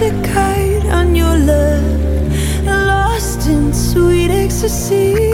a kite on your love, lost in sweet ecstasy.